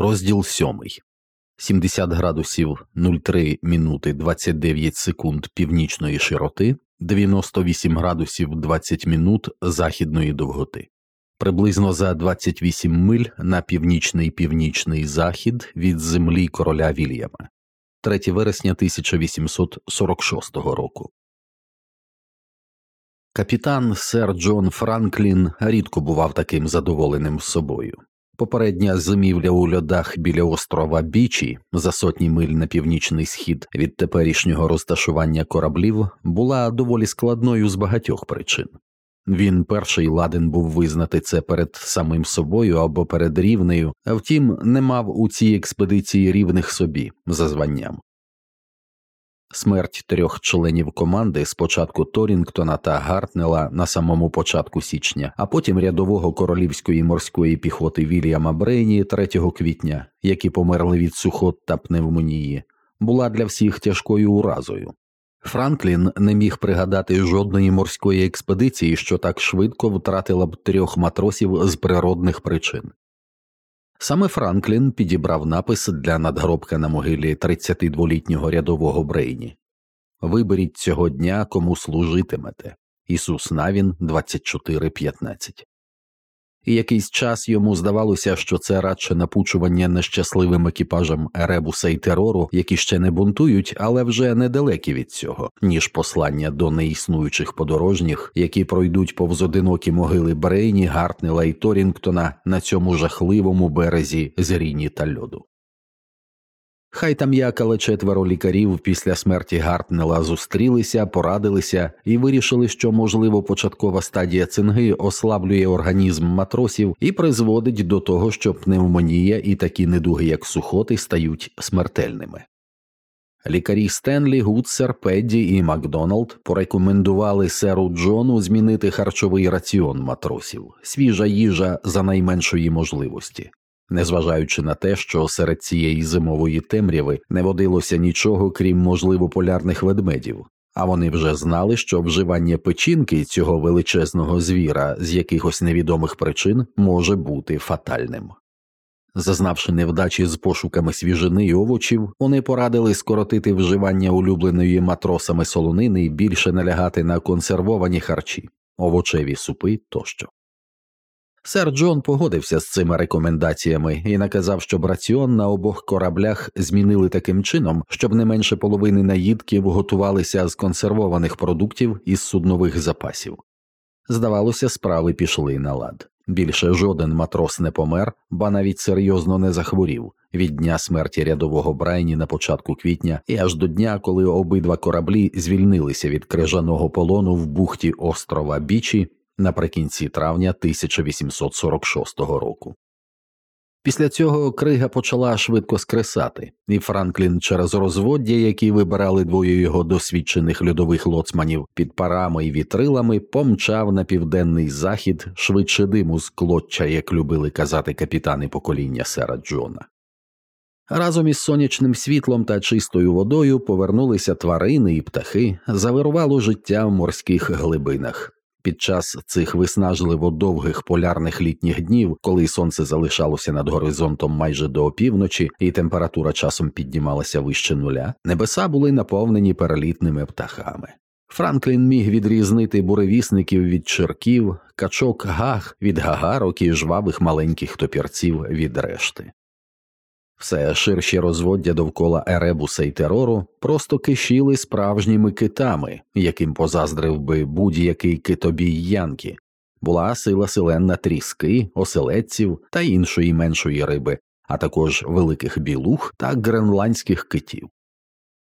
Розділ 7. 70 градусів 03 минути 29 секунд північної широти, 98 градусів 20 минут західної довготи. Приблизно за 28 миль на північний північний захід від землі короля Вільяма. 3 вересня 1846 року. Капітан сер Джон Франклін рідко бував таким задоволеним собою. Попередня зимівля у льодах біля острова Бічі за сотні миль на північний схід від теперішнього розташування кораблів була доволі складною з багатьох причин. Він перший ладен був визнати це перед самим собою або перед рівнею, а втім, не мав у цій експедиції рівних собі за званням. Смерть трьох членів команди спочатку Торінгтона та Гартнела на самому початку січня, а потім рядового королівської морської піхоти Вільяма Брейні 3 квітня, які померли від сухот та пневмонії, була для всіх тяжкою уразою. Франклін не міг пригадати жодної морської експедиції, що так швидко втратила б трьох матросів з природних причин. Саме Франклін підібрав напис для надгробка на могилі 32-літнього рядового Брейні Виберіть цього дня, кому служитимете. Ісус Навін 24.15 і якийсь час йому здавалося, що це радше напучування нещасливим екіпажем Еребуса і терору, які ще не бунтують, але вже недалекі від цього, ніж послання до неіснуючих подорожніх, які пройдуть повз одинокі могили Брейні, Гартнела і Торінгтона на цьому жахливому березі зріні та льоду. Хай там як, але четверо лікарів після смерті Гартнела зустрілися, порадилися і вирішили, що можливо початкова стадія цинги ослаблює організм матросів і призводить до того, що пневмонія і такі недуги, як сухоти, стають смертельними. Лікарі Стенлі, Гудсер, Педді і Макдоналд порекомендували серу Джону змінити харчовий раціон матросів, свіжа їжа за найменшої можливості незважаючи на те, що серед цієї зимової темряви не водилося нічого, крім можливо полярних ведмедів, а вони вже знали, що вживання печінки цього величезного звіра з якихось невідомих причин може бути фатальним. Зазнавши невдачі з пошуками свіжини й овочів, вони порадили скоротити вживання улюбленої матросами солонини і більше налягати на консервовані харчі, овочеві супи тощо. Сер Джон погодився з цими рекомендаціями і наказав, щоб раціон на обох кораблях змінили таким чином, щоб не менше половини наїдків готувалися з консервованих продуктів із суднових запасів. Здавалося, справи пішли на лад. Більше жоден матрос не помер, ба навіть серйозно не захворів від дня смерті рядового Брайні на початку квітня і аж до дня, коли обидва кораблі звільнилися від крижаного полону в бухті острова Бічі наприкінці травня 1846 року. Після цього крига почала швидко скресати, і Франклін через розводдя, які вибирали двоє його досвідчених льодових лоцманів під парами і вітрилами, помчав на південний захід швидше диму з клоччя, як любили казати капітани покоління сера Джона. Разом із сонячним світлом та чистою водою повернулися тварини і птахи, завирувало життя в морських глибинах. Під час цих виснажливо довгих полярних літніх днів, коли сонце залишалося над горизонтом майже до опівночі, і температура часом піднімалася вище нуля, небеса були наповнені перелітними птахами. Франклін міг відрізнити буревісників від черків, качок гаг від гагарок і жвавих маленьких топірців від решти. Все ширші розводдя довкола Еребуса й терору просто кишіли справжніми китами, яким позаздрив би будь-який китобій янки, була сила селенна тріски, оселедців та іншої меншої риби, а також великих білух та гренландських китів.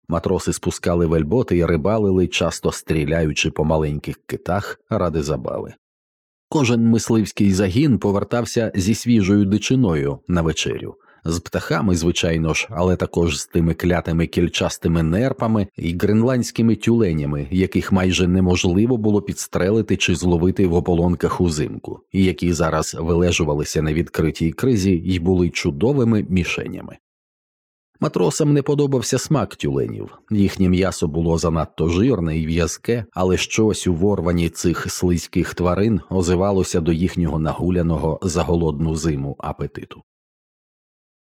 Матроси спускали вельботи і рибалили, часто стріляючи по маленьких китах ради забави. Кожен мисливський загін повертався зі свіжою дичиною на вечерю з птахами, звичайно ж, але також з тими клятими кільчастими нерпами і гренландськими тюленями, яких майже неможливо було підстрелити чи зловити в ополонках узимку, і які зараз вилежувалися на відкритій кризі і були чудовими мішенями. Матросам не подобався смак тюленів, їхнє м'ясо було занадто жирне і в'язке, але щось у ворванні цих слизьких тварин озивалося до їхнього нагуляного за голодну зиму апетиту.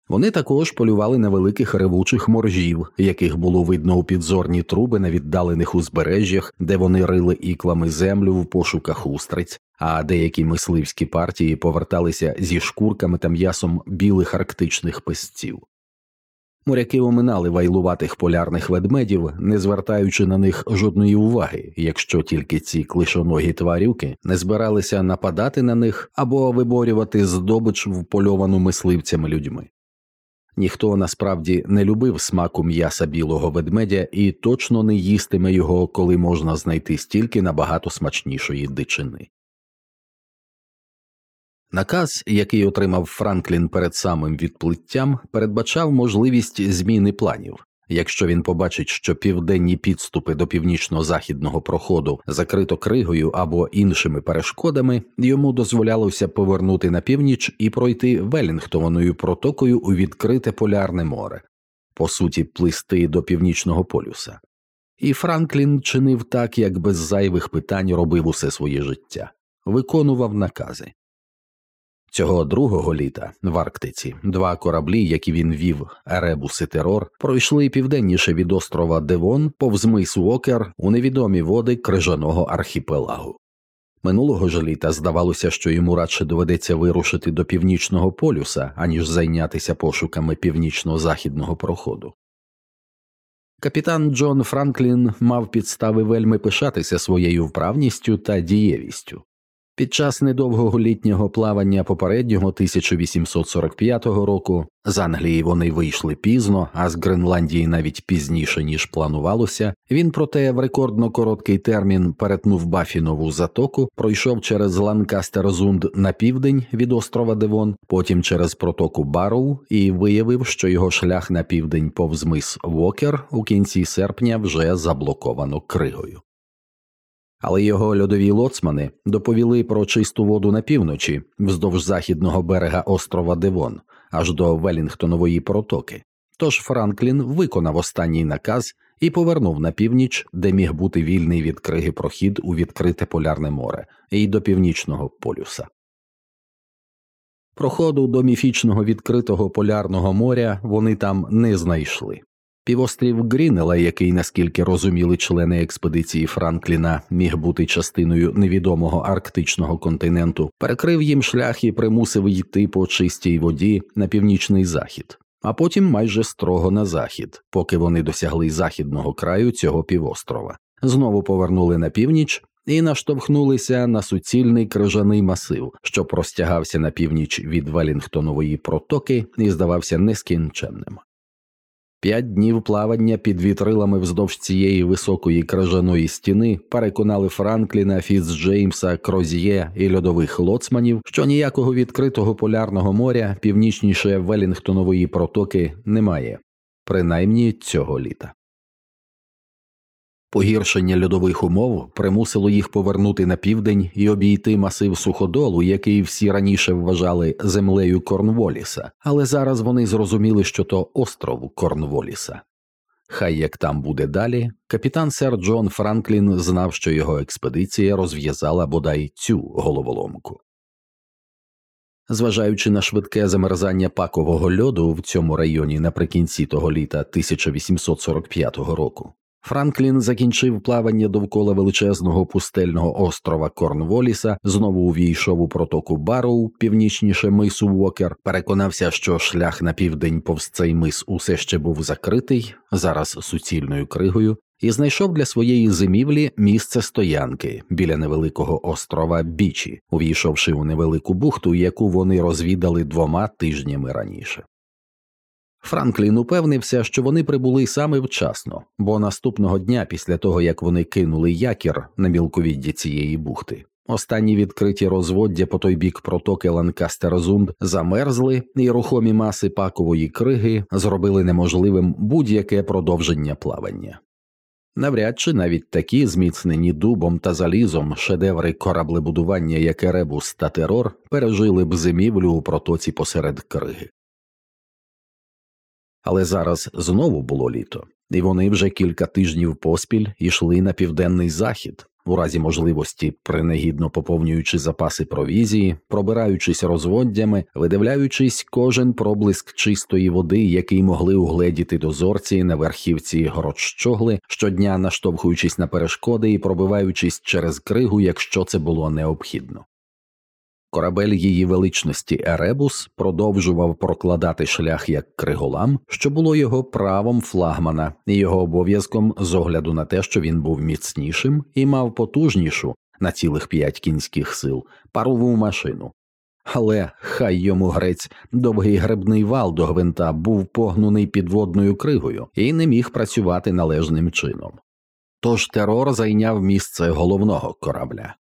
Вони також полювали на великих ревучих моржів, яких було видно у підзорні труби на віддалених узбережжях, де вони рили іклами землю в пошуках устриць, а деякі мисливські партії поверталися зі шкурками та м'ясом білих арктичних песців. Моряки оминали вайлуватих полярних ведмедів, не звертаючи на них жодної уваги, якщо тільки ці клишоногі тварюки не збиралися нападати на них або виборювати здобич впольовану мисливцями людьми. Ніхто насправді не любив смаку м'яса білого ведмедя і точно не їстиме його, коли можна знайти стільки набагато смачнішої дичини. Наказ, який отримав Франклін перед самим відплиттям, передбачав можливість зміни планів. Якщо він побачить, що південні підступи до північно-західного проходу закрито кригою або іншими перешкодами, йому дозволялося повернути на північ і пройти Велінгтоною протокою у відкрите полярне море, по суті, плисти до північного полюса. І Франклін чинив так, як без зайвих питань робив усе своє життя, виконував накази. Цього другого літа в Арктиці два кораблі, які він вів Еребус і Терор, пройшли південніше від острова Девон повз мис Уокер у невідомі води крижаного архіпелагу. Минулого ж літа здавалося, що йому радше доведеться вирушити до північного полюса, аніж зайнятися пошуками північно-західного проходу. Капітан Джон Франклін мав підстави вельми пишатися своєю вправністю та дієвістю. Під час недовгого літнього плавання попереднього 1845 року з Англії вони вийшли пізно, а з Гренландії навіть пізніше ніж планувалося. Він, проте, в рекордно короткий термін перетнув Бафінову затоку, пройшов через Ланкастерзунд на південь від острова Девон, потім через протоку Барроу і виявив, що його шлях на південь повз мис Вокер у кінці серпня вже заблоковано кригою але його льодові лоцмани доповіли про чисту воду на півночі вздовж західного берега острова Девон аж до Велінгтонової протоки. Тож Франклін виконав останній наказ і повернув на північ, де міг бути вільний від криги прохід у відкрите полярне море і до північного полюса. Проходу до міфічного відкритого полярного моря вони там не знайшли. Півострів Грінела, який, наскільки розуміли члени експедиції Франкліна, міг бути частиною невідомого арктичного континенту, перекрив їм шлях і примусив йти по чистій воді на північний захід, а потім майже строго на захід, поки вони досягли західного краю цього півострова, знову повернули на північ. І наштовхнулися на суцільний крижаний масив, що простягався на північ від Велінгтонової протоки і здавався нескінченним. П'ять днів плавання під вітрилами вздовж цієї високої крижаної стіни переконали Франкліна, Фіцджеймса, Крозьє і льодових лоцманів, що ніякого відкритого полярного моря північніше Велінгтонової протоки немає, принаймні цього літа. Погіршення льодових умов примусило їх повернути на південь і обійти масив суходолу, який всі раніше вважали землею Корнволіса, але зараз вони зрозуміли, що то остров Корнволіса. Хай як там буде далі, капітан сер Джон Франклін знав, що його експедиція розв'язала бодай цю головоломку. Зважаючи на швидке замерзання пакового льоду в цьому районі наприкінці того літа 1845 року, Франклін закінчив плавання довкола величезного пустельного острова Корнволіса, знову увійшов у протоку Бароу, північніше мису Уокер, переконався, що шлях на південь повз цей мис усе ще був закритий, зараз суцільною кригою, і знайшов для своєї зимівлі місце стоянки біля невеликого острова Бічі, увійшовши у невелику бухту, яку вони розвідали двома тижнями раніше. Франклін упевнився, що вони прибули саме вчасно, бо наступного дня, після того як вони кинули якір на мілковідді цієї бухти, останні відкриті розводдя по той бік протоки Ланкастерзунд замерзли, і рухомі маси пакової криги зробили неможливим будь-яке продовження плавання. Навряд чи навіть такі зміцнені дубом та залізом шедеври кораблебудування, як Еребус та терор, пережили б зимівлю у протоці посеред криги. Але зараз знову було літо, і вони вже кілька тижнів поспіль йшли на південний захід, у разі можливості принагідно поповнюючи запаси провізії, пробираючись розводдями, видивляючись кожен проблиск чистої води, який могли угледіти дозорці на верхівці городщогли, щодня наштовхуючись на перешкоди і пробиваючись через кригу, якщо це було необхідно. Корабель її величності Еребус продовжував прокладати шлях як криголам, що було його правом флагмана і його обов'язком з огляду на те, що він був міцнішим і мав потужнішу на цілих п'ять кінських сил парову машину. Але хай йому грець довгий гребний вал до гвинта був погнуний підводною кригою і не міг працювати належним чином. Тож терор зайняв місце головного корабля.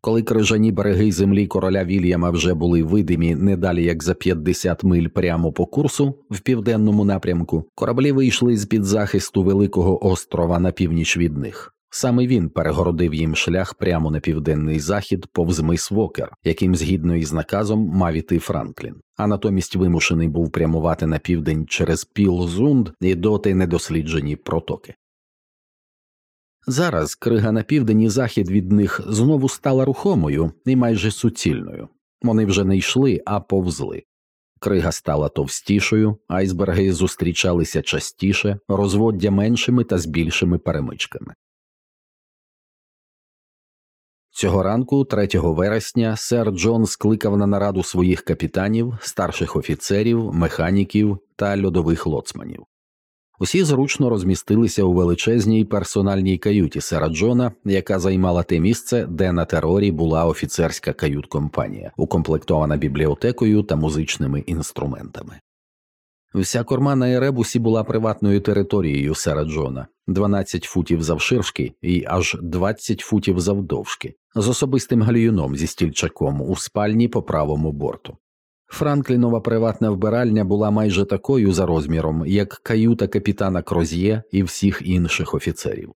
Коли крижані береги землі короля Вільяма вже були видимі не далі як за 50 миль прямо по курсу в південному напрямку, кораблі вийшли з під захисту великого острова на північ від них. Саме він перегородив їм шлях прямо на південний захід повз мис Вокер, яким згідно із наказом мав іти Франклін, а натомість вимушений був прямувати на південь через Піл-Зунд і доти недосліджені протоки. Зараз крига на південь і захід від них знову стала рухомою і майже суцільною. Вони вже не йшли, а повзли. Крига стала товстішою, айсберги зустрічалися частіше, розводдя меншими та з більшими перемичками. Цього ранку, 3 вересня, сер Джон скликав на нараду своїх капітанів, старших офіцерів, механіків та льодових лоцманів. Усі зручно розмістилися у величезній персональній каюті сера Джона, яка займала те місце, де на терорі була офіцерська кают-компанія, укомплектована бібліотекою та музичними інструментами. Вся корма на Еребусі була приватною територією сера Джона, 12 футів завширшки і аж 20 футів завдовжки, з особистим гальюном зі стільчаком у спальні по правому борту. Франклінова приватна вбиральня була майже такою за розміром, як каюта капітана Кроз'є і всіх інших офіцерів.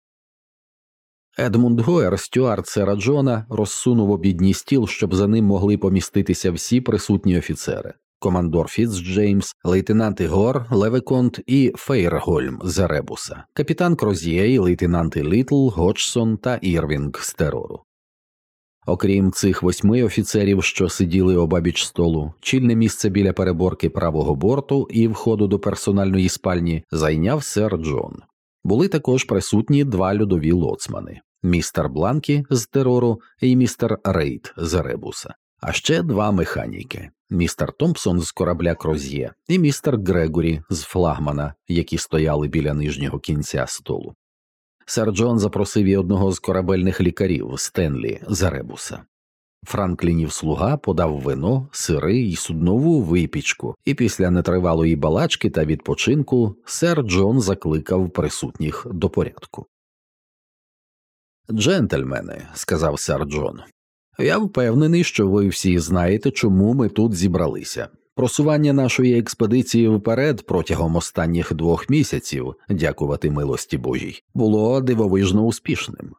Едмунд Гоер, стюард сера Джона, розсунув обідній стіл, щоб за ним могли поміститися всі присутні офіцери командор Фіцджеймс, лейтенанти Гор, Левеконт і Фейргольм з Ребуса, капітан Кроз'є і лейтенанти Літл, Годжсон та Ірвінг з терору. Окрім цих восьми офіцерів, що сиділи обабіч столу, чільне місце біля переборки правого борту і входу до персональної спальні зайняв сер Джон. Були також присутні два льодові лоцмани містер Бланкі з терору і містер Рейд з Ребуса, а ще два механіки містер Томпсон з корабля Кроз'є і містер Грегорі з флагмана, які стояли біля нижнього кінця столу. Сер Джон запросив і одного з корабельних лікарів Стенлі Заребуса. Франклінів слуга подав вино, сири й суднову випічку, і після нетривалої балачки та відпочинку сер Джон закликав присутніх до порядку. Джентльмени, сказав сер Джон, я впевнений, що ви всі знаєте, чому ми тут зібралися. Просування нашої експедиції вперед протягом останніх двох місяців, дякувати милості Божій, було дивовижно успішним.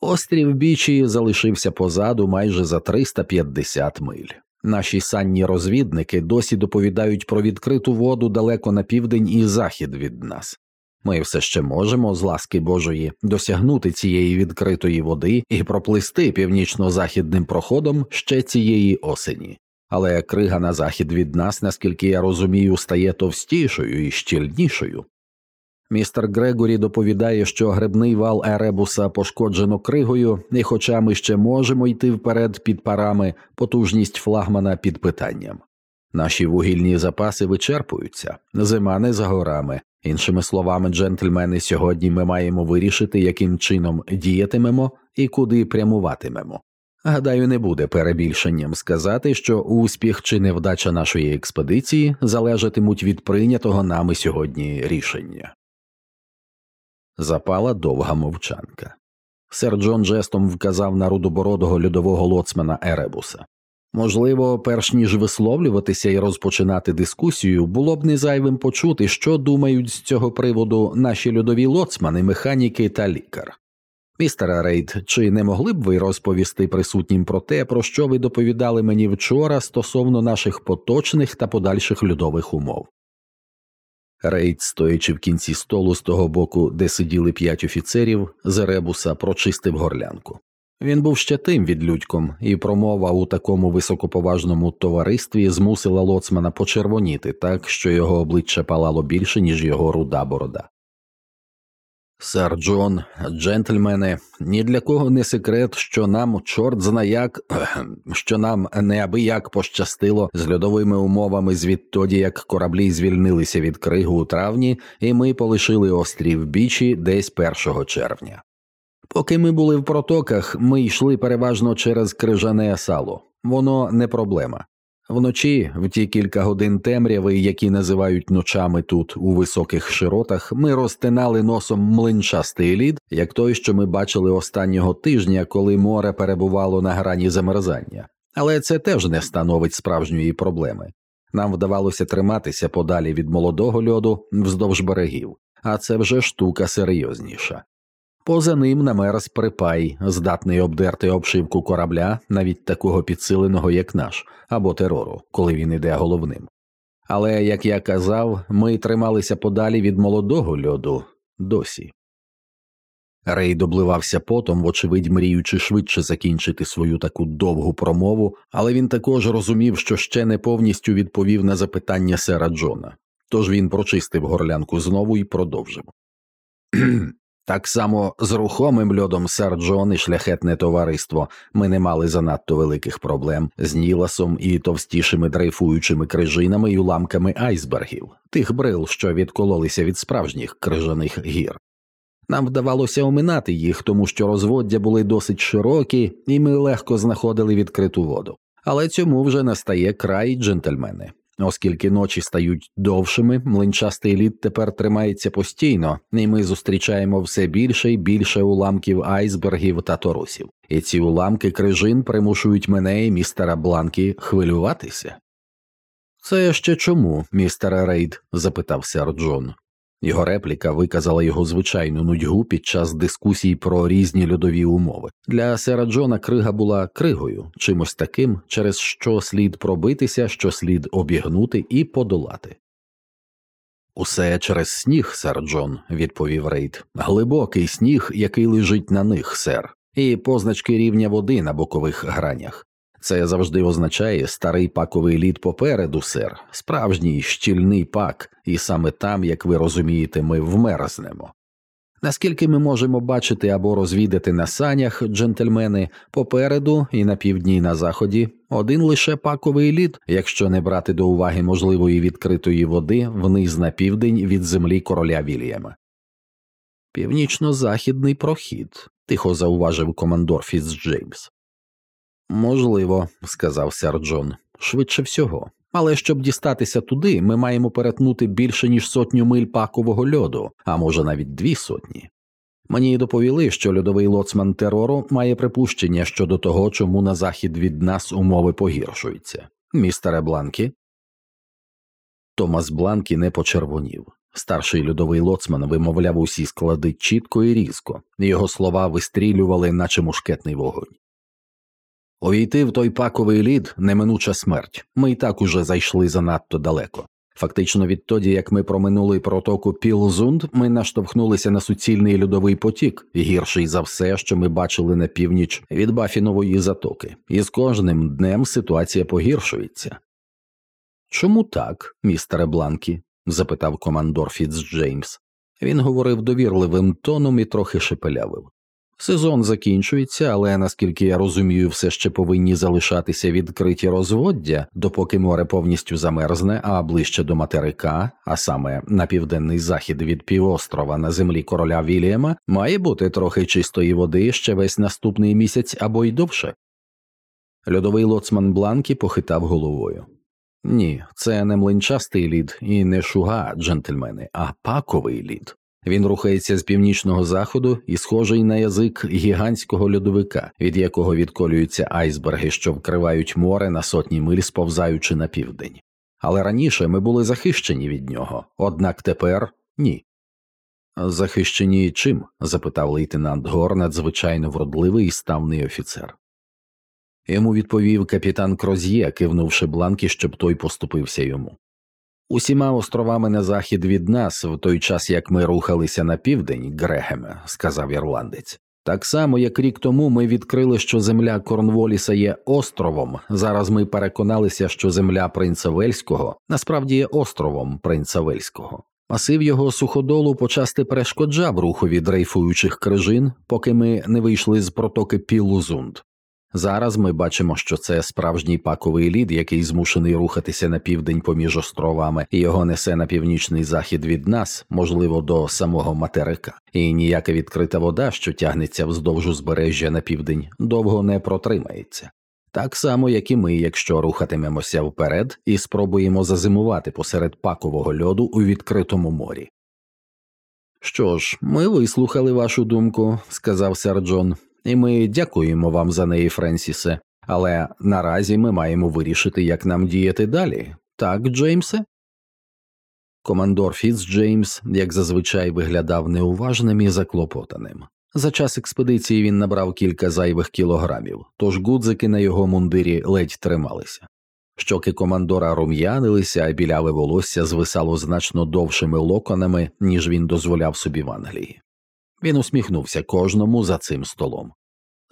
Острів Бічі залишився позаду майже за 350 миль. Наші санні розвідники досі доповідають про відкриту воду далеко на південь і захід від нас. Ми все ще можемо, з ласки Божої, досягнути цієї відкритої води і проплисти північно-західним проходом ще цієї осені але крига на захід від нас, наскільки я розумію, стає товстішою і щільнішою. Містер Грегорі доповідає, що гребний вал Еребуса пошкоджено кригою, і, хоча ми ще можемо йти вперед під парами, потужність флагмана під питанням. Наші вугільні запаси вичерпуються, зима не за горами. Іншими словами, джентльмени, сьогодні ми маємо вирішити, яким чином діятимемо і куди прямуватимемо. Гадаю, не буде перебільшенням сказати, що успіх чи невдача нашої експедиції залежатимуть від прийнятого нами сьогодні рішення. Запала довга мовчанка. Сер Джон жестом вказав на рудобородого льодового лоцмана Еребуса. Можливо, перш ніж висловлюватися і розпочинати дискусію, було б незайвим почути, що думають з цього приводу наші льодові лоцмани, механіки та лікар. Містере Рейд, чи не могли б ви розповісти присутнім про те, про що ви доповідали мені вчора стосовно наших поточних та подальших льодових умов? Рейд, стоячи в кінці столу з того боку, де сиділи п'ять офіцерів, з ребуса прочистив горлянку. Він був ще тим відлюдьком, і промова у такому високоповажному товаристві змусила лоцмана почервоніти так, що його обличчя палало більше, ніж його руда борода. Сер Джон, джентльмени, ні для кого не секрет, що нам чорт зна як, що нам неабияк пощастило з льодовими умовами звідтоді, як кораблі звільнилися від кригу у травні, і ми полишили острів Бічі десь 1 червня. Поки ми були в протоках, ми йшли переважно через крижане сало, воно не проблема. Вночі, в ті кілька годин темряви, які називають ночами тут, у високих широтах, ми розтинали носом млинчастий лід, як той, що ми бачили останнього тижня, коли море перебувало на грані замерзання. Але це теж не становить справжньої проблеми. Нам вдавалося триматися подалі від молодого льоду вздовж берегів, а це вже штука серйозніша. Поза ним намерз припай, здатний обдерти обшивку корабля, навіть такого підсиленого, як наш, або терору, коли він іде головним. Але, як я казав, ми трималися подалі від молодого льоду досі. Рей добливався потом, вочевидь, мріючи швидше закінчити свою таку довгу промову, але він також розумів, що ще не повністю відповів на запитання сера Джона, тож він прочистив горлянку знову і продовжив. Так само з рухомим льодом сер Джон і шляхетне товариство ми не мали занадто великих проблем з Ніласом і товстішими дрейфуючими крижинами і уламками айсбергів, тих брил, що відкололися від справжніх крижаних гір. Нам вдавалося оминати їх, тому що розводдя були досить широкі, і ми легко знаходили відкриту воду. Але цьому вже настає край, джентльмени. Оскільки ночі стають довшими, млинчастий лід тепер тримається постійно, і ми зустрічаємо все більше і більше уламків айсбергів та торусів, і ці уламки крижин примушують мене і містера Бланкі хвилюватися. Це ще чому, містере Рейд? запитав сер Джон. Його репліка виказала його звичайну нудьгу під час дискусій про різні льодові умови. Для сера Джона крига була кригою, чимось таким, через що слід пробитися, що слід обігнути і подолати. Усе через сніг, сер Джон, відповів Рейд, глибокий сніг, який лежить на них, сер, і позначки рівня води на бокових гранях. Це завжди означає старий паковий лід попереду, сер, справжній щільний пак, і саме там, як ви розумієте, ми вмерзнемо. Наскільки ми можемо бачити або розвідати на санях, джентльмени, попереду і на півдні і на заході один лише паковий лід, якщо не брати до уваги можливої відкритої води вниз на південь від землі короля Вільяма. Північно-західний прохід, тихо зауважив командор Фіцджеймс. Можливо, сказав сер Джон, швидше всього. Але щоб дістатися туди, ми маємо перетнути більше ніж сотню миль пакового льоду, а може навіть дві сотні. Мені доповіли, що льодовий лоцман терору має припущення щодо того, чому на захід від нас умови погіршуються. Містере Бланкі. Томас Бланкі не почервонів. Старший льодовий лоцман вимовляв усі склади чітко і різко, його слова вистрілювали, наче мушкетний вогонь. Увійти в той паковий лід неминуча смерть. Ми й так уже зайшли занадто далеко. Фактично, відтоді, як ми проминули протоку Пілзунд, ми наштовхнулися на суцільний льодовий потік, гірший за все, що ми бачили на північ від Бафінової затоки, і з кожним днем ситуація погіршується. Чому так, містере Бланкі? запитав командор Фіцджеймс. Він говорив довірливим тоном і трохи шепелявив. Сезон закінчується, але наскільки я розумію, все ще повинні залишатися відкриті розводдя, допоки море повністю замерзне, а ближче до материка, а саме на південний захід від півострова на землі короля Вільяма, має бути трохи чистої води ще весь наступний місяць або й довше. Льодовий лоцман Бланкі похитав головою. Ні, це не млинчастий лід і не шуга, джентльмени, а паковий лід. Він рухається з північного заходу і схожий на язик гігантського льодовика, від якого відколюються айсберги, що вкривають море на сотні миль, сповзаючи на південь. Але раніше ми були захищені від нього, однак тепер ні. Захищені чим? запитав лейтенант Гор, надзвичайно вродливий і ставний офіцер. Йому відповів капітан Кроз'є, кивнувши бланки, щоб той поступився йому. Усіма островами на захід від нас, в той час як ми рухалися на південь, Грегеме, сказав ірландець, Так само, як рік тому ми відкрили, що земля Корнволіса є островом. Зараз ми переконалися, що земля принца Вельського насправді є островом принца Вельського. Масив його суходолу почасти перешкоджав рухові дрейфуючих крижин, поки ми не вийшли з протоки Пілузунд. Зараз ми бачимо, що це справжній паковий лід, який змушений рухатися на південь поміж островами, і його несе на північний захід від нас, можливо, до самого материка, і ніяка відкрита вода, що тягнеться вздовж узбережжя на південь, довго не протримається. Так само, як і ми, якщо рухатимемося вперед і спробуємо зазимувати посеред пакового льоду у відкритому морі. Що ж, ми вислухали вашу думку, сказав сер Джон і ми дякуємо вам за неї, Френсісе, але наразі ми маємо вирішити, як нам діяти далі, так, Джеймсе? Командор Фіц Джеймс, як зазвичай, виглядав неуважним і заклопотаним. За час експедиції він набрав кілька зайвих кілограмів, тож гудзики на його мундирі ледь трималися. Щоки командора рум'янилися, а біляве волосся звисало значно довшими локонами, ніж він дозволяв собі в Англії. Він усміхнувся кожному за цим столом.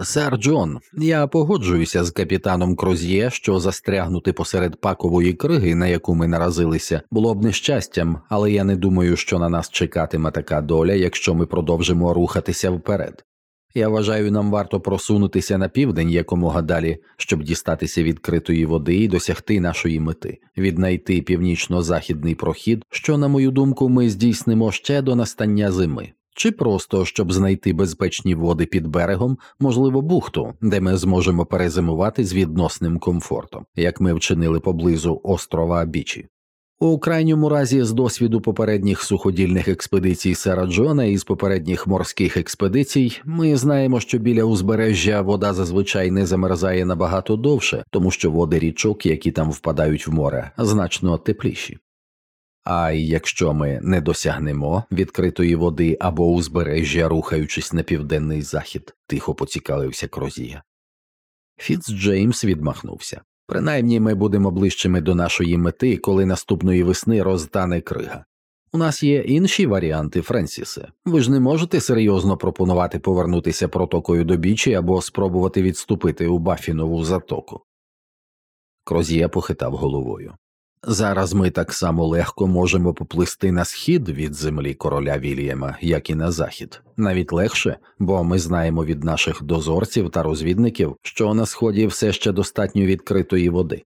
Сер Джон, я погоджуюся з капітаном Кроз'є, що застрягнути посеред пакової криги, на яку ми наразилися, було б нещастям, але я не думаю, що на нас чекатиме така доля, якщо ми продовжимо рухатися вперед. Я вважаю, нам варто просунутися на південь якомога далі, щоб дістатися відкритої води і досягти нашої мети, віднайти північно-західний прохід, що, на мою думку, ми здійснимо ще до настання зими чи просто щоб знайти безпечні води під берегом, можливо, бухту, де ми зможемо перезимувати з відносним комфортом, як ми вчинили поблизу острова Бічі. У крайньому разі, з досвіду попередніх суходільних експедицій Сера Джона і з попередніх морських експедицій, ми знаємо, що біля узбережжя вода зазвичай не замерзає набагато довше, тому що води річок, які там впадають в море, значно тепліші. А якщо ми не досягнемо відкритої води або узбережжя, рухаючись на південний захід, тихо поцікавився Крозія. Фіц Джеймс відмахнувся. Принаймні ми будемо ближчими до нашої мети, коли наступної весни розтане крига. У нас є інші варіанти, Френсісе. Ви ж не можете серйозно пропонувати повернутися протокою до бічі або спробувати відступити у Бафінову затоку. Крозія похитав головою. Зараз ми так само легко можемо поплисти на схід від землі короля Вільяма, як і на захід, навіть легше, бо ми знаємо від наших дозорців та розвідників, що на сході все ще достатньо відкритої води.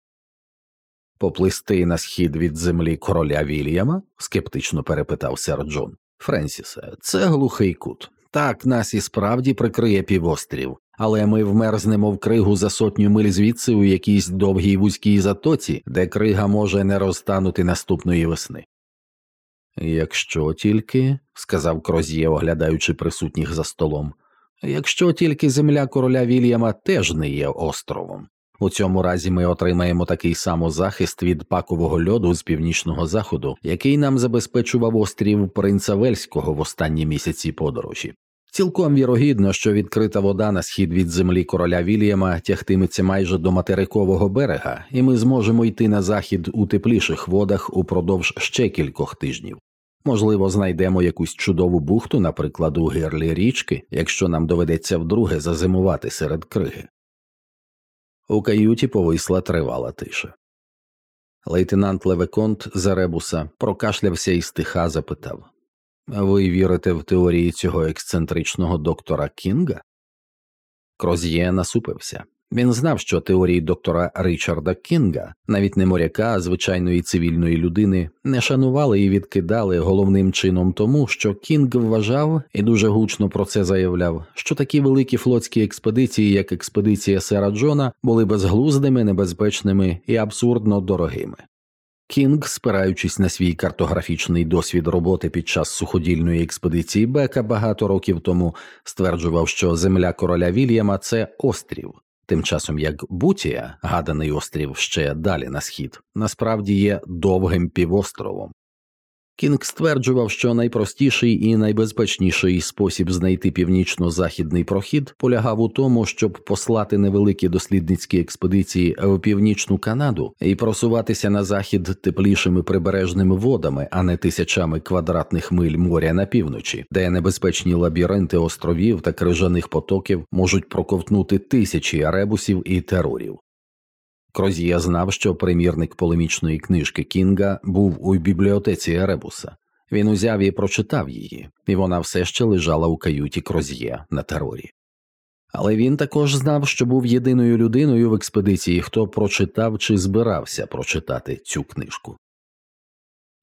Поплисти на схід від землі короля Вільяма? скептично перепитав сер Джон. Френсісе, це глухий кут. Так нас і справді прикриє півострів, але ми вмерзнемо в кригу за сотню миль звідси у якійсь довгій вузькій затоці, де крига може не розтанути наступної весни. Якщо тільки, сказав Кроз'є, оглядаючи присутніх за столом, якщо тільки земля короля Вільяма теж не є островом. У цьому разі ми отримаємо такий самозахист від пакового льоду з північного заходу, який нам забезпечував острів Принца Вельського в останні місяці подорожі. Цілком вірогідно, що відкрита вода на схід від землі короля Вільяма тягтиметься майже до материкового берега, і ми зможемо йти на захід у тепліших водах упродовж ще кількох тижнів. Можливо, знайдемо якусь чудову бухту, наприклад, у гирлі річки, якщо нам доведеться вдруге зазимувати серед криги. У каюті повисла тривала тиша. Лейтенант Левеконт Заребуса прокашлявся і стиха запитав ви вірите в теорії цього ексцентричного доктора Кінга? Кроз'є насупився. Він знав, що теорії доктора Ричарда Кінга, навіть не моряка, а звичайної цивільної людини, не шанували і відкидали головним чином тому, що Кінг вважав і дуже гучно про це заявляв, що такі великі флотські експедиції, як експедиція Сера Джона, були безглуздими, небезпечними і абсурдно дорогими. Кінг, спираючись на свій картографічний досвід роботи під час суходільної експедиції Бека багато років тому, стверджував, що земля короля Вільяма це острів, тим часом як Бутія, гаданий острів ще далі на схід, насправді є довгим півостровом. Кінг стверджував, що найпростіший і найбезпечніший спосіб знайти північно-західний прохід полягав у тому, щоб послати невеликі дослідницькі експедиції в північну Канаду і просуватися на захід теплішими прибережними водами, а не тисячами квадратних миль моря на півночі, де небезпечні лабіринти островів та крижаних потоків можуть проковтнути тисячі аребусів і терорів. Крозія знав, що примірник полемічної книжки Кінга був у бібліотеці Еребуса. Він узяв і прочитав її, і вона все ще лежала у каюті Кроз'є на терорі. Але він також знав, що був єдиною людиною в експедиції, хто прочитав чи збирався прочитати цю книжку.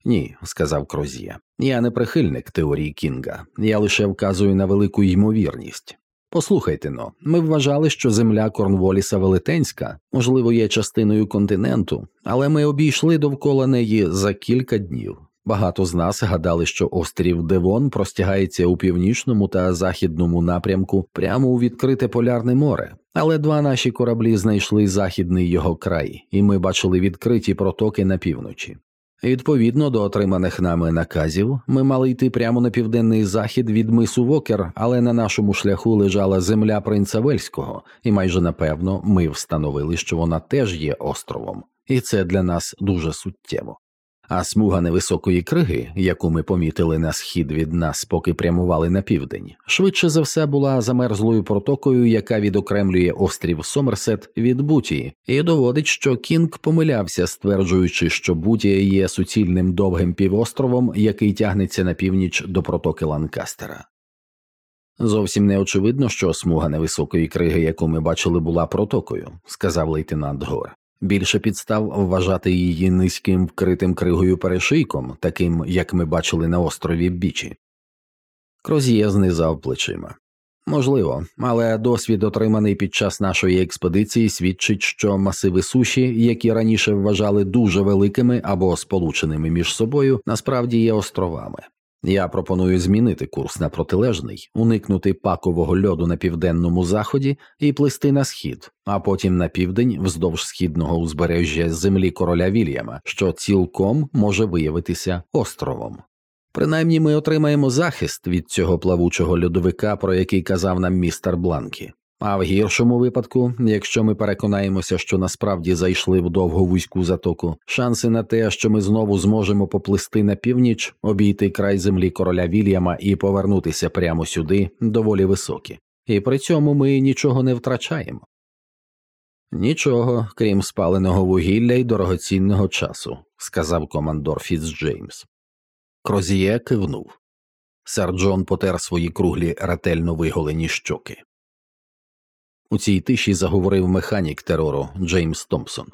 Ні, сказав Кроз'є, я не прихильник теорії Кінга, я лише вказую на велику ймовірність. Послухайте но, ми вважали, що земля Корнволіса Велетенська, можливо, є частиною континенту, але ми обійшли довкола неї за кілька днів. Багато з нас гадали, що острів Девон простягається у північному та західному напрямку прямо у відкрите полярне море, але два наші кораблі знайшли західний його край, і ми бачили відкриті протоки на півночі. Відповідно до отриманих нами наказів, ми мали йти прямо на південний захід від мису Вокер, але на нашому шляху лежала земля принца Вельського, і майже напевно ми встановили, що вона теж є островом, і це для нас дуже суттєво а смуга невисокої криги, яку ми помітили на схід від нас, поки прямували на південь, швидше за все була замерзлою протокою, яка відокремлює острів Сомерсет від Бутії, і доводить, що Кінг помилявся, стверджуючи, що Бутія є суцільним довгим півостровом, який тягнеться на північ до протоки Ланкастера. Зовсім не очевидно, що смуга невисокої криги, яку ми бачили, була протокою, сказав лейтенант Гор більше підстав вважати її низьким вкритим кригою перешийком, таким як ми бачили на острові Бічі. Кроз'є знизав плечима. Можливо, але досвід, отриманий під час нашої експедиції, свідчить, що масиви суші, які раніше вважали дуже великими або сполученими між собою, насправді є островами. Я пропоную змінити курс на протилежний, уникнути пакового льоду на південному заході і плисти на схід, а потім на південь вздовж східного узбережжя землі короля Вільяма, що цілком може виявитися островом. Принаймні ми отримаємо захист від цього плавучого льодовика, про який казав нам містер Бланкі. А в гіршому випадку, якщо ми переконаємося, що насправді зайшли в довгу вузьку затоку, шанси на те, що ми знову зможемо поплисти на північ, обійти край землі короля Вільяма і повернутися прямо сюди, доволі високі, і при цьому ми нічого не втрачаємо. Нічого, крім спаленого вугілля й дорогоцінного часу, сказав командор Фіцджеймс. Крозіє кивнув. Сер Джон потер свої круглі ретельно виголені щоки. У цій тиші заговорив механік терору Джеймс Томпсон.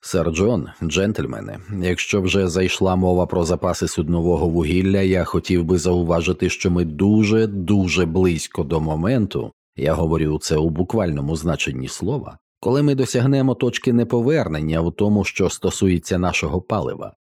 Сер Джон, джентльмени, якщо вже зайшла мова про запаси суднового вугілля, я хотів би зауважити, що ми дуже дуже близько до моменту, я говорю це у буквальному значенні слова, коли ми досягнемо точки неповернення в тому, що стосується нашого палива.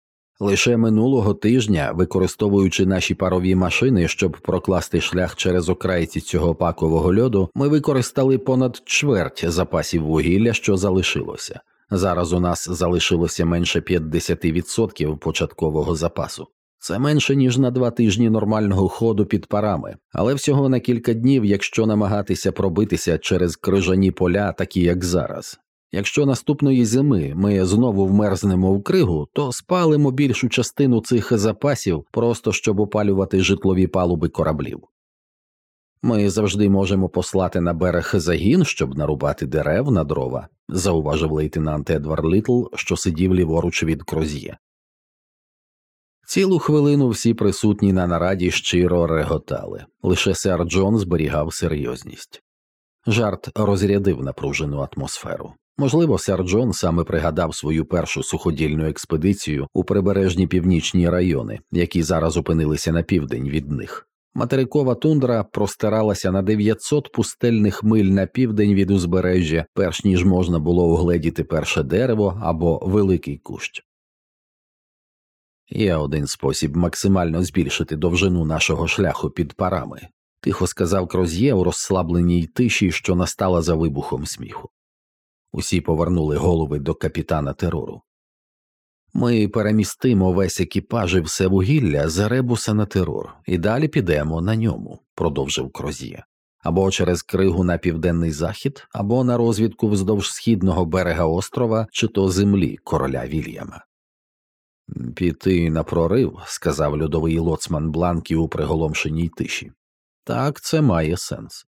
Лише минулого тижня, використовуючи наші парові машини, щоб прокласти шлях через окрайці цього пакового льоду, ми використали понад чверть запасів вугілля, що залишилося. Зараз у нас залишилося менше 50% початкового запасу. Це менше ніж на два тижні нормального ходу під парами, але всього на кілька днів, якщо намагатися пробитися через крижані поля, такі як зараз. Якщо наступної зими ми знову вмерзнемо в кригу, то спалимо більшу частину цих запасів просто щоб опалювати житлові палуби кораблів. Ми завжди можемо послати на берег загін, щоб нарубати дерев на дрова, зауважив лейтенант Едвард Літл, що сидів ліворуч від кроз'є. Цілу хвилину всі присутні на нараді щиро реготали, лише сер Джон зберігав серйозність. Жарт розрядив напружену атмосферу. Можливо, сер Джон саме пригадав свою першу суходільну експедицію у прибережні північні райони, які зараз опинилися на південь від них. Материкова тундра простиралася на 900 пустельних миль на південь від узбережжя, перш ніж можна було угледіти перше дерево або великий кущ. Є один спосіб максимально збільшити довжину нашого шляху під парами, тихо сказав Кроз'є у розслабленій тиші, що настала за вибухом сміху. Усі повернули голови до капітана терору. Ми перемістимо весь екіпаж і все вугілля з ребуса на терор, і далі підемо на ньому, продовжив Крозія, або через кригу на південний захід, або на розвідку вздовж східного берега острова чи то землі короля Вільяма. Піти на прорив, сказав льодовий лоцман Бланкі у приголомшеній тиші. Так, це має сенс.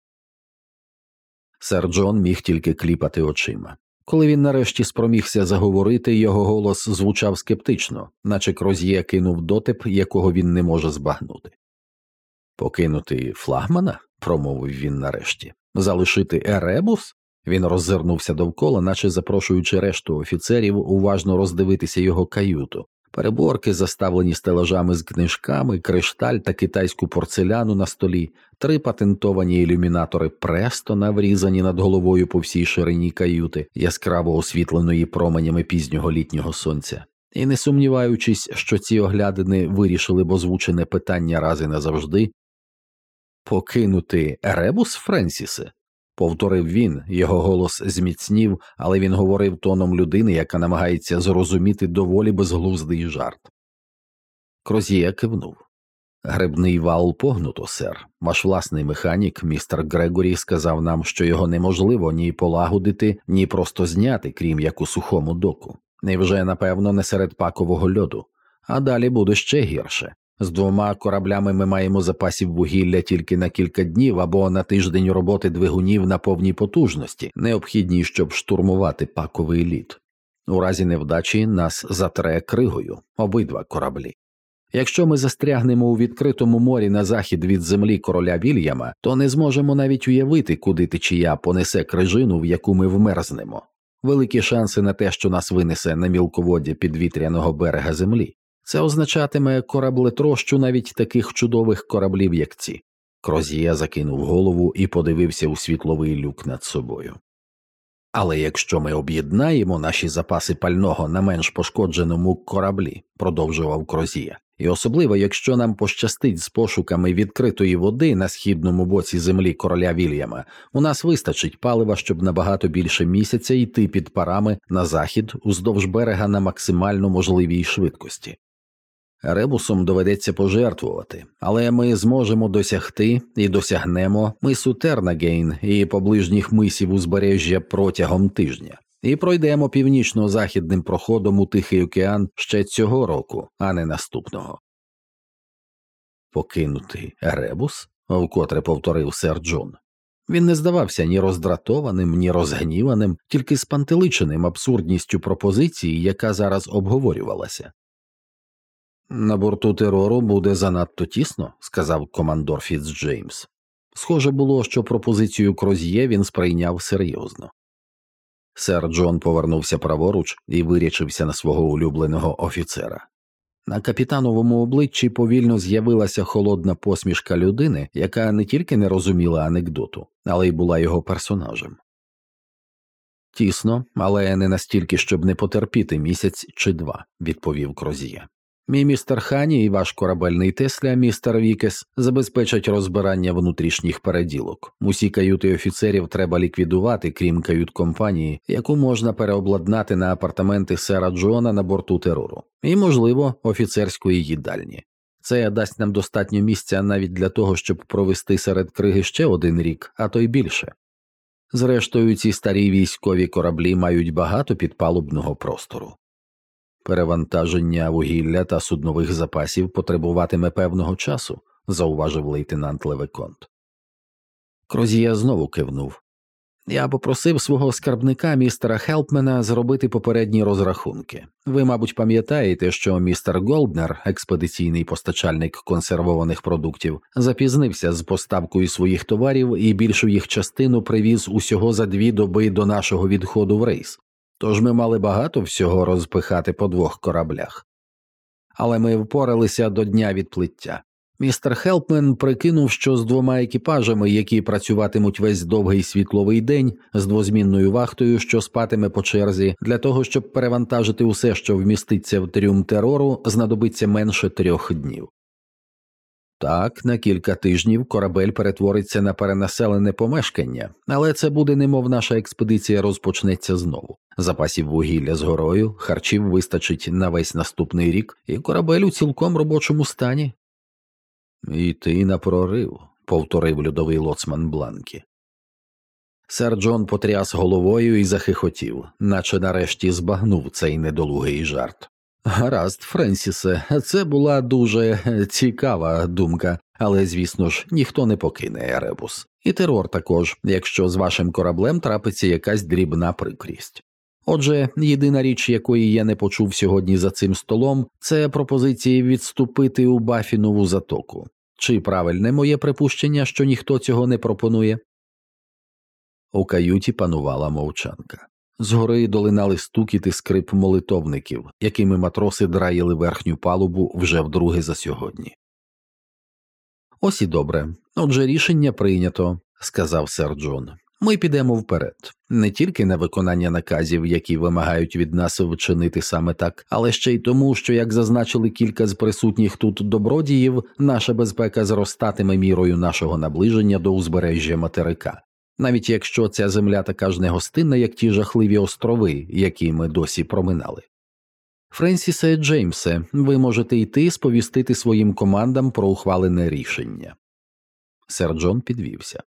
Сер Джон міг тільки кліпати очима. Коли він нарешті спромігся заговорити, його голос звучав скептично, наче Кроз'є кинув дотип, якого він не може збагнути. Покинути флагмана, промовив він нарешті, залишити еребус? Він роззирнувся довкола, наче запрошуючи решту офіцерів уважно роздивитися його каюту, переборки, заставлені стелажами з книжками, кришталь та китайську порцеляну на столі, три патентовані ілюмінатори Престона, врізані над головою по всій ширині каюти, яскраво освітленої променями пізнього літнього сонця. І не сумніваючись, що ці оглядини вирішили б озвучене питання раз і назавжди, покинути Еребус Френсісе? Повторив він, його голос зміцнів, але він говорив тоном людини, яка намагається зрозуміти доволі безглуздий жарт. Крозія кивнув. Гребний вал погнуто, сер. Ваш власний механік, містер Грегорі, сказав нам, що його неможливо ні полагодити, ні просто зняти, крім як у сухому доку. Невже, напевно, не серед пакового льоду, а далі буде ще гірше. З двома кораблями ми маємо запасів вугілля тільки на кілька днів або на тиждень роботи двигунів на повній потужності, необхідній, щоб штурмувати паковий лід. У разі невдачі нас затре кригою обидва кораблі. Якщо ми застрягнемо у відкритому морі на захід від землі короля Вільяма, то не зможемо навіть уявити, куди течія понесе крижину, в яку ми вмерзнемо. Великі шанси на те, що нас винесе на мілководдя підвітряного берега землі. Це означатиме кораблетрощу навіть таких чудових кораблів, як ці. Крозія закинув голову і подивився у світловий люк над собою. Але якщо ми об'єднаємо наші запаси пального на менш пошкодженому кораблі, продовжував Крозія, і особливо якщо нам пощастить з пошуками відкритої води на східному боці землі короля Вільяма, у нас вистачить палива, щоб набагато більше місяця йти під парами на захід уздовж берега на максимально можливій швидкості. Ребусом доведеться пожертвувати, але ми зможемо досягти і досягнемо мису Тернагейн і поближніх мисів узбережжя протягом тижня, і пройдемо північно-західним проходом у Тихий океан ще цього року, а не наступного. Покинути ребус, вкотре повторив сер Джон. Він не здавався ні роздратованим, ні розгніваним, тільки спантеличеним абсурдністю пропозиції, яка зараз обговорювалася. На борту терору буде занадто тісно, сказав командор Фіцджеймс. Схоже було, що пропозицію Кроз'є він сприйняв серйозно. Сер Джон повернувся праворуч і вирячився на свого улюбленого офіцера. На капітановому обличчі повільно з'явилася холодна посмішка людини, яка не тільки не розуміла анекдоту, але й була його персонажем. Тісно, але не настільки, щоб не потерпіти місяць чи два, відповів Крозієр. Мій містер Хані і ваш корабельний Тесля, містер Вікес, забезпечать розбирання внутрішніх переділок. Усі каюти офіцерів треба ліквідувати, крім кают-компанії, яку можна переобладнати на апартаменти сера Джона на борту терору, і, можливо, офіцерської їдальні. Це дасть нам достатньо місця навіть для того, щоб провести серед криги ще один рік, а то й більше. Зрештою, ці старі військові кораблі мають багато підпалубного простору. Перевантаження вугілля та суднових запасів потребуватиме певного часу, зауважив лейтенант Левеконт. Крозія знову кивнув. Я попросив свого скарбника містера Хелпмена зробити попередні розрахунки. Ви, мабуть, пам'ятаєте, що містер Голднер, експедиційний постачальник консервованих продуктів, запізнився з поставкою своїх товарів і більшу їх частину привіз усього за дві доби до нашого відходу в рейс. Тож ми мали багато всього розпихати по двох кораблях. Але ми впоралися до дня відплиття. Містер Хелпмен прикинув, що з двома екіпажами, які працюватимуть весь довгий світловий день, з двозмінною вахтою, що спатиме по черзі, для того, щоб перевантажити усе, що вміститься в трюм терору, знадобиться менше трьох днів. Так, на кілька тижнів корабель перетвориться на перенаселене помешкання, але це буде немов наша експедиція розпочнеться знову. Запасів вугілля з горою, харчів вистачить на весь наступний рік, і корабель у цілком робочому стані. Йти на прорив, повторив льодовий лоцман Бланкі. Сер Джон потряс головою і захихотів, наче нарешті збагнув цей недолугий жарт. Гаразд, Френсісе, це була дуже цікава думка, але, звісно ж, ніхто не покине Еребус. І терор також, якщо з вашим кораблем трапиться якась дрібна прикрість. Отже, єдина річ, якої я не почув сьогодні за цим столом, це пропозиції відступити у Бафінову затоку. Чи правильне моє припущення, що ніхто цього не пропонує? У каюті панувала мовчанка. Згори долинали стукіт і скрип молитовників, якими матроси драїли верхню палубу вже вдруге за сьогодні. Ось і добре. Отже, рішення прийнято, сказав сер Джон. Ми підемо вперед, не тільки на виконання наказів, які вимагають від нас вчинити саме так, але ще й тому, що, як зазначили кілька з присутніх тут добродіїв, наша безпека зростатиме мірою нашого наближення до узбережжя материка навіть якщо ця земля така ж негостинна, як ті жахливі острови, які ми досі проминали. Френсісе Джеймсе, ви можете йти сповістити своїм командам про ухвалене рішення. Сер Джон підвівся.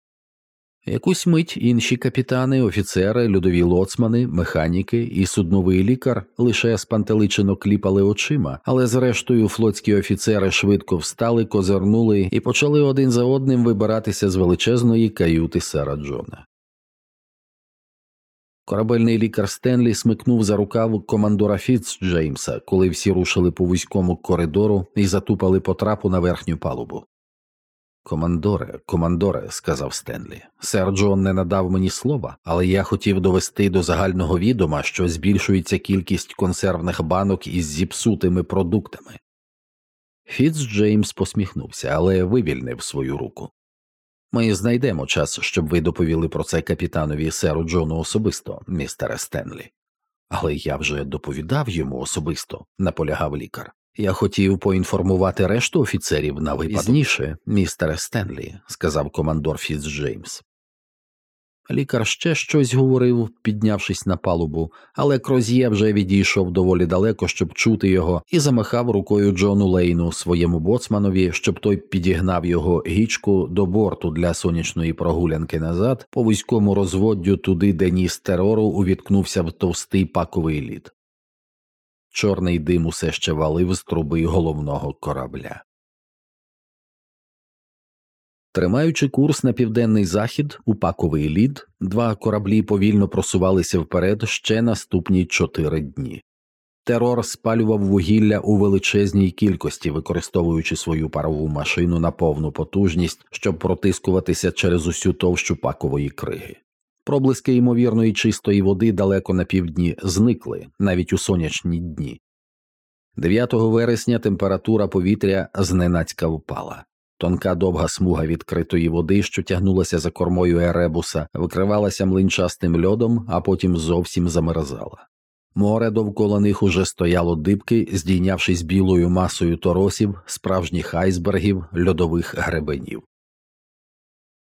Якусь мить інші капітани, офіцери, льодові лоцмани, механіки і судновий лікар лише спантеличено кліпали очима, але зрештою флотські офіцери швидко встали, козирнули і почали один за одним вибиратися з величезної каюти сера Джона. Корабельний лікар Стенлі смикнув за рукав командора Фіц Джеймса, коли всі рушили по вузькому коридору і затупали по трапу на верхню палубу. Командоре, командоре, сказав Стенлі, сер Джон не надав мені слова, але я хотів довести до загального відома, що збільшується кількість консервних банок із зіпсутими продуктами. Фіц Джеймс посміхнувся, але вивільнив свою руку. Ми знайдемо час, щоб ви доповіли про це капітанові серу Джону особисто, містере Стенлі. Але я вже доповідав йому особисто, наполягав лікар. Я хотів поінформувати решту офіцерів на випадок. Пізніше, містере Стенлі, сказав командор Фіцджеймс. Лікар ще щось говорив, піднявшись на палубу, але Кроз'є вже відійшов доволі далеко, щоб чути його, і замахав рукою Джону Лейну своєму боцманові, щоб той підігнав його гічку до борту для сонячної прогулянки назад, по вузькому розводдю туди, де ніс терору увіткнувся в товстий паковий лід. Чорний дим усе ще валив з труби головного корабля. Тримаючи курс на південний захід у паковий лід, два кораблі повільно просувалися вперед ще наступні чотири дні. Терор спалював вугілля у величезній кількості, використовуючи свою парову машину на повну потужність, щоб протискуватися через усю товщу пакової криги. Проблиски ймовірної чистої води далеко на півдні зникли навіть у сонячні дні. 9 вересня температура повітря зненацька впала. Тонка довга смуга відкритої води, що тягнулася за кормою еребуса, викривалася млинчастим льодом, а потім зовсім замерзала. Море довкола них уже стояло дибки, здійнявшись білою масою торосів, справжніх айсбергів, льодових гребенів.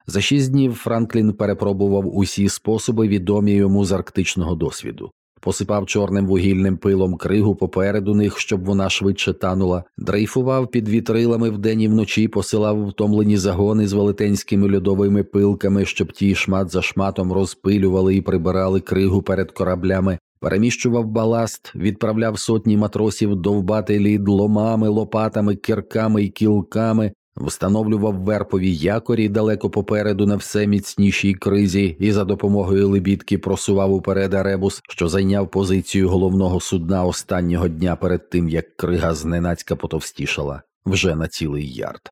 За шість днів Франклін перепробував усі способи, відомі йому з арктичного досвіду. Посипав чорним вугільним пилом кригу попереду них, щоб вона швидше танула, дрейфував під вітрилами вдень і вночі, посилав втомлені загони з велетенськими льодовими пилками, щоб ті шмат за шматом розпилювали і прибирали кригу перед кораблями, переміщував баласт, відправляв сотні матросів довбати лід ломами, лопатами, кірками і кілками, встановлював верпові якорі далеко попереду на все міцнішій кризі і за допомогою лебідки просував уперед Аребус, що зайняв позицію головного судна останнього дня перед тим, як крига зненацька потовстішала вже на цілий ярд.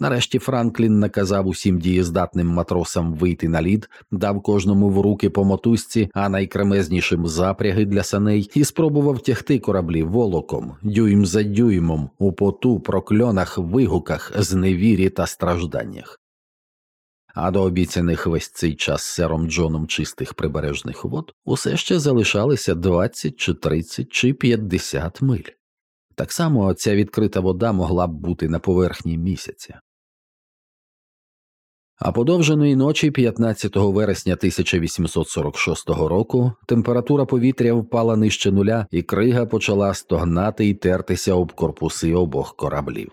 Нарешті Франклін наказав усім дієздатним матросам вийти на лід, дав кожному в руки по мотузці, а найкремезнішим запряги для саней, і спробував тягти кораблі волоком, дюйм за дюймом, у поту, прокльонах, вигуках, зневірі та стражданнях. А до обіцяних весь цей час сером Джоном чистих прибережних вод усе ще залишалися 20 чи 30 чи 50 миль. Так само ця відкрита вода могла б бути на поверхні місяця. А подовженої ночі 15 вересня 1846 року температура повітря впала нижче нуля, і крига почала стогнати і тертися об корпуси обох кораблів.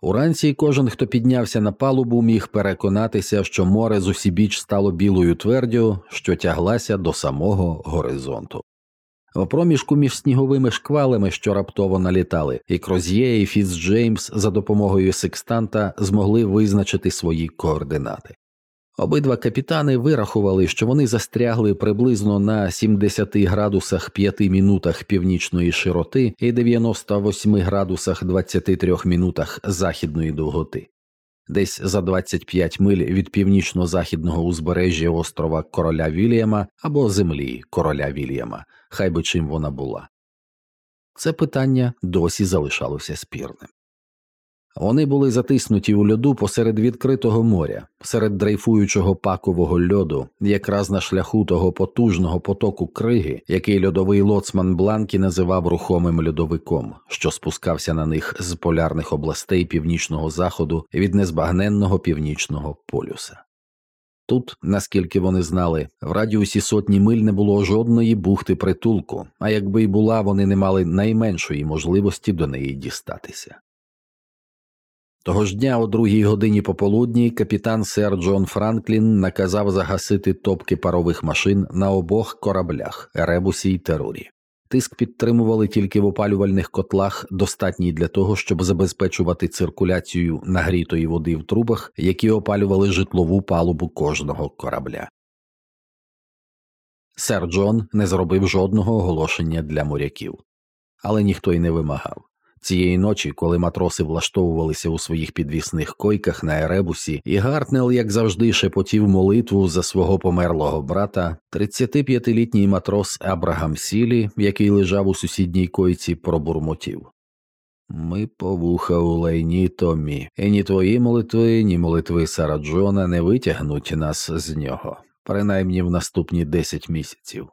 Уранці кожен, хто піднявся на палубу, міг переконатися, що море з усібіч стало білою твердю, що тяглася до самого горизонту. Проміжку між сніговими шквалами, що раптово налітали, і Кроз'є, і Фіцджеймс за допомогою секстанта змогли визначити свої координати. Обидва капітани вирахували, що вони застрягли приблизно на 70 градусах 5 мінутах північної широти і 98 градусах 23 мінутах західної довготи. Десь за 25 миль від північно-західного узбережжя острова Короля Вільяма або землі Короля Вільяма, хай би чим вона була. Це питання досі залишалося спірним. Вони були затиснуті у льоду посеред відкритого моря, серед дрейфуючого пакового льоду, якраз на шляху того потужного потоку криги, який льодовий лоцман Бланкі називав рухомим льодовиком, що спускався на них з полярних областей північного заходу від незбагненного північного полюса. Тут, наскільки вони знали, в радіусі сотні миль не було жодної бухти притулку, а якби й була, вони не мали найменшої можливості до неї дістатися. Того ж дня о другій годині пополудні капітан сер Джон Франклін наказав загасити топки парових машин на обох кораблях Ребусі й Терурі. Тиск підтримували тільки в опалювальних котлах, достатній для того, щоб забезпечувати циркуляцію нагрітої води в трубах, які опалювали житлову палубу кожного корабля. Сер Джон не зробив жодного оголошення для моряків, але ніхто й не вимагав. Цієї ночі, коли матроси влаштовувалися у своїх підвісних койках на Еребусі, і Гартнел, як завжди, шепотів молитву за свого померлого брата, 35-літній матрос Абрагам Сілі, який лежав у сусідній койці, пробурмотів. Ми повуха у лайні Томі, і ні твої молитви, ні молитви Сара Джона не витягнуть нас з нього, принаймні в наступні 10 місяців.